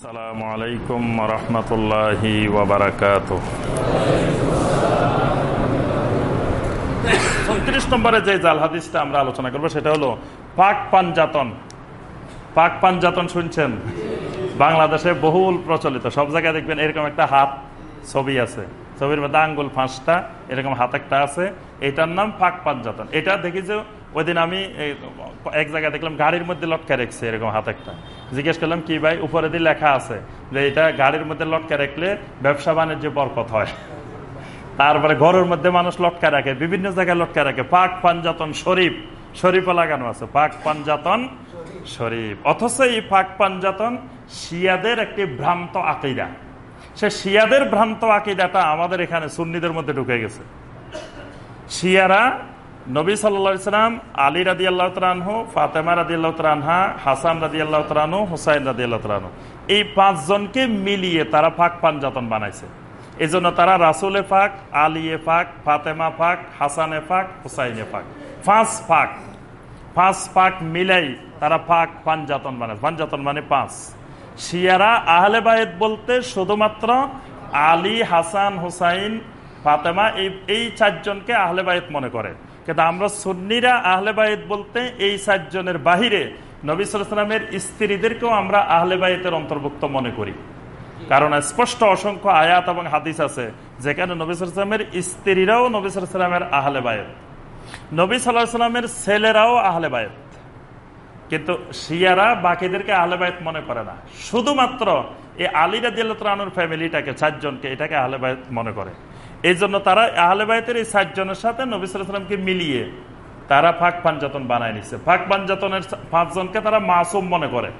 আসসালামু আলাইকুম ওবরাকাত নম্বরে যে জাল হাদিসটা আমরা আলোচনা করব, সেটা হলো পাক পাঞ্জাতন পাক পাঞ্জাতন শুনছেন? বাংলাদেশে বহুল প্রচলিত। সব জায়গায় দেখবেন এরকম একটা হাত ছবি আছে। ছবির মধ্যে আঙ্গুল ফাঁসটা এরকম হাত একটা আছে। এটার নাম পাক পাঞ্জাতন এটা দেখি যে ওই দিন আমি এক জায়গায় দেখলাম গাড়ির মধ্যে লটকা রেখছে এরকম হাত একটা। জিজ্ঞেস করলাম, কি ভাই, উপরে দিয়ে লেখা আছে যে এটা গাড়ির মধ্যে লটকা রাখলে ব্যবসা বাণিজ্য বরকত হয়। তারপরে ঘরের মধ্যে মানুষ লটকা রাখে, বিভিন্ন জায়গায় লটকা রাখে। পাক পাঞ্জাতন শরীফ, শরীফও লাগানো আছে, পাক পাঞ্জাতন শরীফ। অথচ এই পাক পাঞ্জাতন শিয়াদের একটি ভ্রান্ত আকিদা। সে শিয়াদের ভ্রান্ত আকিদাটা আমাদের এখানে সুন্নিদের মধ্যে ঢুকে গেছে। শিয়ারা নবী সাল্লাম, আলী রাদি আল্লাহ তালহু ফাতেমা রাদি আল্লাহ তালহা হাসান রাদি আল্লাহ তালু হুসাইন রাদি আল্লাহ তালহু এই পাঁচজনকে মিলিয়ে তারা ফাঁক পাঞ্জাতন বানাইছে। এই জন্য তারা রাসুলে ফাঁক, আলিয়ে ফাঁক, ফাতেমা ফাঁক, হাসানে ফাঁক, হুসাইনে ফাঁক। পাঁচ ফাঁক। পাঁচ পাক মিলাই তারা ফাঁক পাঞ্জাতন বানায় পাঞ্জাতন মানে পাঁচ। শিয়ারা আহলে বায়েদ বলতে শুধুমাত্র আলী, হাসান, হুসাইন, ফাতেমা, এই এই চারজনকে আহলে বায়েদ মনে করে। কিন্তু আমরা সুন্নিরা আহলে বায়েদ বলতে এই চারজনের বাহিরে নবী সালামের স্ত্রীদেরকেও আমরা আহলে বায়েতের অন্তর্ভুক্ত মনে করি। কারণ স্পষ্ট অসংখ্য আয়াত এবং হাদিস আছে যেখানে নবী সালামের স্ত্রীরাও নবী সালামের আহলে বায়েত নবী সাল্লাহ সাল্লামের ছেলেরাও আহলে বায়েত কিন্তু শিয়ারা বাকিদেরকে আহলে বায়েত মনে করে না। শুধুমাত্র এই আলী রাজিয়ালুর ফ্যামিলিটাকে, চারজনকে এটাকে আহলে বায়েত মনে করে। এই জন্য তারা আহলে বায়তের এই চারজনের সাথে নবী সাল্লামকে মিলিয়ে তারা ফাঁক পাঞ্জাতন বানায় নিচ্ছে ফাঁক পাঞ্জাতনের পাঁচজনকে তারা মাসুম মনে করে।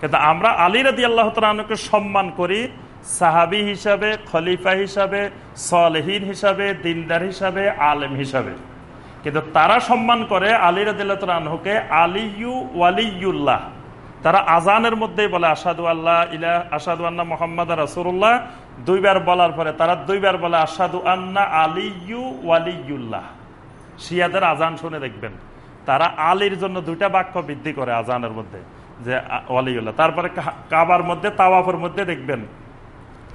কিন্তু আমরা আলী রাজি আল্লাহ তালকে সম্মান করি, সাহাবি হিসাবে, খলিফা হিসাবে, সলহীন হিসাবে, দিনদার হিসাবে, আলেম হিসাবে। কিন্তু তারা সম্মান করে আলী রাজিল্লাহকে আলিউ ওয়ালিউল্লাহ তারা আজানের মধ্যেই বলে আসাদু আল্লাহ ইলা আসাদু আন্না মোহাম্মদ রাসুল্লাহ দুইবার বলার পরে তারা দুইবার বলে আসাদু আন্না আলিউ ওয়ালিউল্লাহ শিয়াদের আজান শুনে দেখবেন, তারা আলীর জন্য দুইটা বাক্য বৃদ্ধি করে আজানের মধ্যে, যে ওয়ালিউল্লাহ তারপরে কাবার মধ্যে, তাওয়াফের মধ্যে দেখবেন,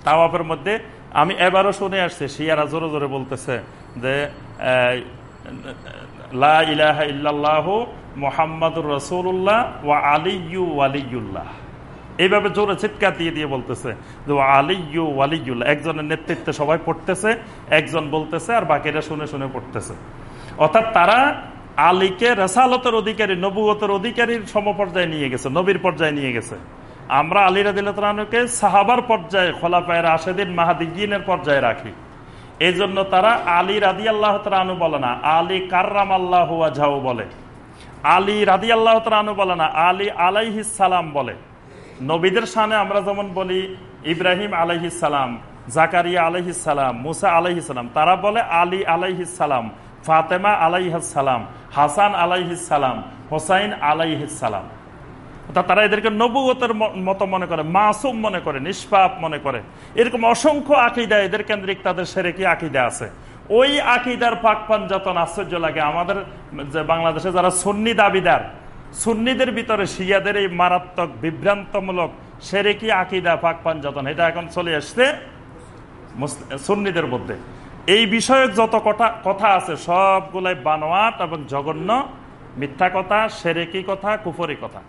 তাওয়াফের মধ্যে আমি এবারও শুনে আসছি, শিয়ারা জোরে জোরে বলতেছে যে লা ইলাহা ইল্লাল্লাহ মোহাম্মদুর রসুল্লাহ ওয়া আলিউ ওয়ালিউল্লাহ এইভাবে জোরে চিৎকার দিয়ে দিয়ে বলতেছে, যে আলিউ ওয়ালিউল্লাহ একজনের নেতৃত্বে সবাই পড়তেছে, একজন বলতেছে আর বাকিরা শুনে শুনে পড়তেছে। অর্থাৎ তারা আলীকে রেসালতের অধিকারী নবুয়তের অধিকারীর সমপর্যায়ে নিয়ে গেছে, নবীর পর্যায়ে নিয়ে গেছে। আমরা আলী রাদিল্লাহকে সাহাবার পর্যায়ে খোলাফায়ের আশেদিন মাহাদিনের পর্যায়ে রাখি। এই জন্য তারা আলী রাদি আল্লাহ তালু বলে না, আলী কার্রাম আল্লাহ বলে। আলী রাদি আল্লাহ তালু বলে না, আলী আলাইহিস সালাম বলে। নবীদের সামনে আমরা যেমন বলি ইব্রাহিম আলাইহিসালাম জাকারিয়া আলাইহিসালাম মুসা আলাইহিসালাম তারা বলে আলী আলাইহিসালাম ফাতেমা আলাইহাসালাম হাসান আলাইহিসালাম হোসাইন আলাইহিসালাম তারা এদেরকে নবুগতের মতো মনে করে, মাসুম মনে করে, নিষ্পাপ মনে করে। এরকম অসংখ্য আকিদা এদের কেন্দ্রিক তাদের সেরে কি আকিদা আছে। ওই আকিদার পাক পাঞ্জাতন আশ্চর্য লাগে। আমাদের যে বাংলাদেশে যারা সন্নি দাবিদার সুন্নিদের ভিতরে শিয়াদের এই মারাত্মক, বিভ্রান্তমূলক সেরে কি আকিদা পাক পাঞ্জাতন এটা এখন চলে আসছে সুন্নিদের মধ্যে। এই বিষয়ক যত কথা কথা আছে, সবগুলাই বানোয়াট এবং জঘন্য, মিথ্যা কথা, সেরেকি কথা, কুফরি কথা।